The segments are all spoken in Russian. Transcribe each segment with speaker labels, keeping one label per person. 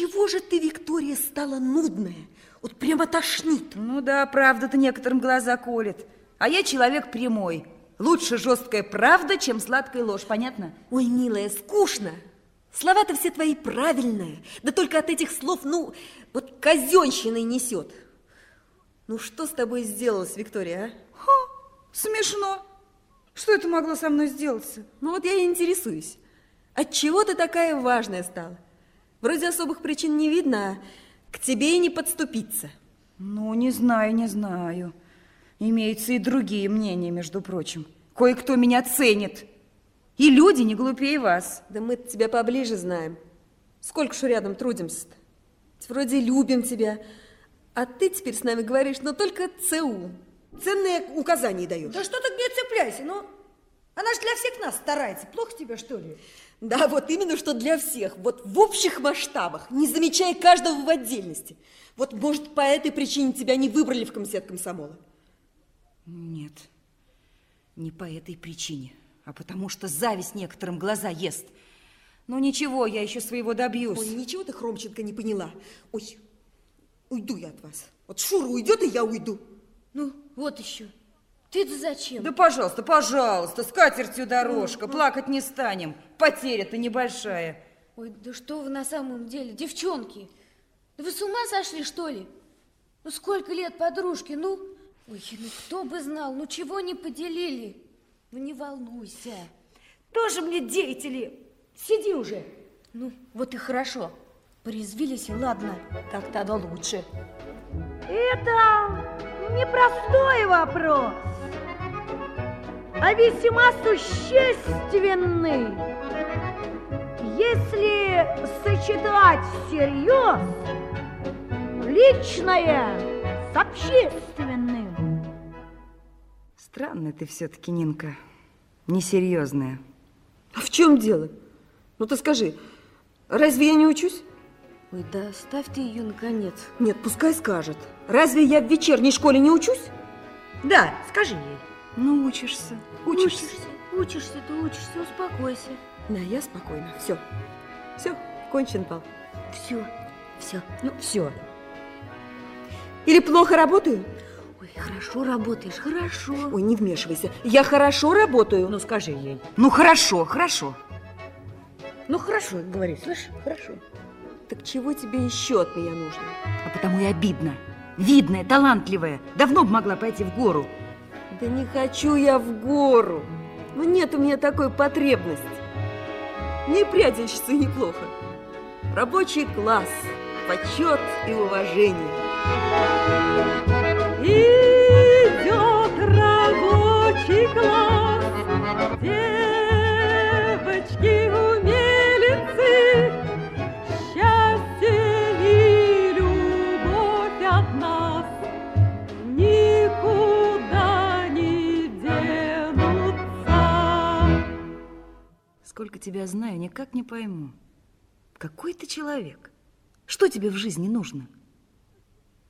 Speaker 1: чего же ты, Виктория, стала нудная? Вот прямо тошнит.
Speaker 2: Ну да, правда-то некоторым глаза колет. А я человек прямой. Лучше жесткая правда, чем сладкая ложь, понятно?
Speaker 1: Ой, милая, скучно. Слова-то все твои правильные. Да только от этих слов, ну, вот казенщиной несет. Ну, что с тобой сделалось, Виктория, а?
Speaker 2: Ха, смешно. Что это могло со мной сделаться?
Speaker 1: Ну, вот я и интересуюсь. От чего ты такая важная стала? Вроде особых причин не видно, а к тебе и не подступиться.
Speaker 2: Ну, не знаю, не знаю. Имеются и другие мнения, между прочим. Кое-кто меня ценит. И люди не глупее вас.
Speaker 1: Да мы тебя поближе знаем. Сколько ж рядом трудимся-то? Вроде любим тебя, а ты теперь с нами говоришь, но только ЦУ. Ценные указания даешь.
Speaker 3: Да что ты к ней цепляйся, ну? Она же для всех нас старается. Плохо тебе, что ли?
Speaker 1: Да, вот именно что для всех. Вот в общих масштабах, не замечая каждого в отдельности. Вот, может, по этой причине тебя не выбрали в комитет комсомола?
Speaker 2: Нет, не по этой причине, а потому что зависть некоторым глаза ест. Ну ничего, я еще своего добьюсь.
Speaker 1: Ой, ничего ты, Хромченко, не поняла. Ой, уйду я от вас. Вот Шура уйдет, и я уйду.
Speaker 3: Ну, вот еще. Ты-то зачем?
Speaker 2: Да, пожалуйста, пожалуйста, с катертью дорожка. Плакать не станем. Потеря-то небольшая.
Speaker 3: Ой, да что вы на самом деле, девчонки? Да вы с ума сошли, что ли? Ну, сколько лет подружки, ну? Ой, ну кто бы знал, ну чего не поделили? Ну, не волнуйся. Тоже мне деятели. Сиди уже. Ну, вот и хорошо. Порезвились, и ладно. Так-то оно лучше.
Speaker 4: Это непростой вопрос, а весьма существенный. Если сочетать всерьез личное с общественным.
Speaker 2: Странная ты все-таки, Нинка, несерьезная.
Speaker 1: А в чем дело? Ну ты скажи, разве я не учусь?
Speaker 3: Ой, да оставьте ее наконец.
Speaker 1: Нет, пускай скажет. Разве я в вечерней школе не учусь?
Speaker 3: Да, скажи ей.
Speaker 2: Ну, учишься, учишься.
Speaker 3: Учишься, учишься, ты учишься, успокойся.
Speaker 1: Да, я спокойна. Все. Все, кончен бал.
Speaker 3: Все, все.
Speaker 1: Ну, все. Или плохо работаю?
Speaker 3: Ой, хорошо работаешь, хорошо.
Speaker 1: Ой, не вмешивайся. Я хорошо работаю.
Speaker 3: Ну, скажи ей.
Speaker 2: Ну, хорошо, хорошо.
Speaker 3: Ну, хорошо, говори, слышишь, хорошо.
Speaker 1: Так чего тебе еще от меня нужно?
Speaker 2: А потому и обидно. Видная, талантливая. Давно бы могла пойти в гору.
Speaker 1: Да не хочу я в гору. Ну, нет у меня такой потребности. Не прядельщица неплохо. Рабочий класс, почет и уважение.
Speaker 2: Сколько тебя знаю, никак не пойму. Какой ты человек? Что тебе в жизни нужно?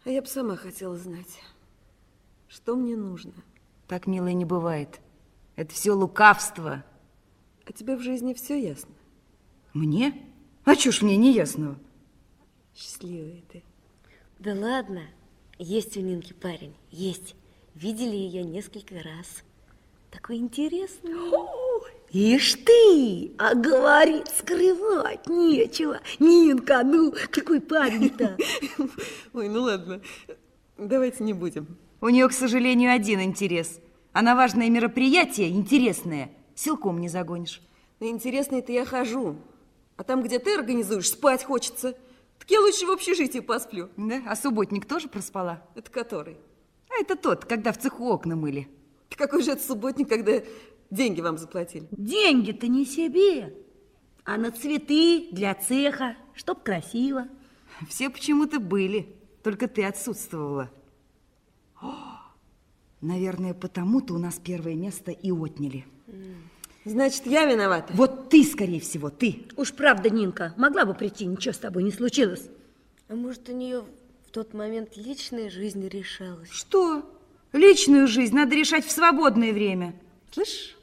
Speaker 1: А я бы сама хотела знать, что мне нужно.
Speaker 2: Так, милая, не бывает. Это все лукавство.
Speaker 1: А тебе в жизни все ясно?
Speaker 2: Мне? А чё ж мне не ясного?
Speaker 1: Счастливая ты.
Speaker 3: Да ладно, есть у Нинки парень, есть. Видели ее несколько раз. Такой интересный.
Speaker 4: Ишь ты, а говорит, скрывать нечего. Нинка, ну, какой парень-то?
Speaker 1: Ой, ну ладно, давайте не будем.
Speaker 2: У нее, к сожалению, один интерес. А на важное мероприятие, интересное, силком не загонишь.
Speaker 1: На интересное-то я хожу. А там, где ты организуешь, спать хочется. Так я лучше в общежитии посплю.
Speaker 2: Да? А субботник тоже проспала?
Speaker 1: Это который?
Speaker 2: А это тот, когда в цеху окна мыли.
Speaker 1: Какой же это субботник, когда деньги вам заплатили?
Speaker 4: Деньги-то не себе, а на цветы для цеха, чтоб красиво.
Speaker 2: Все почему-то были, только ты отсутствовала. О, наверное, потому-то у нас первое место и отняли.
Speaker 1: Значит, я виновата.
Speaker 2: Вот ты, скорее всего, ты.
Speaker 4: Уж правда, Нинка, могла бы прийти, ничего с тобой не случилось.
Speaker 3: А может, у нее в тот момент личная жизнь решалась?
Speaker 2: Что? Личную жизнь надо решать в свободное время. Слышь,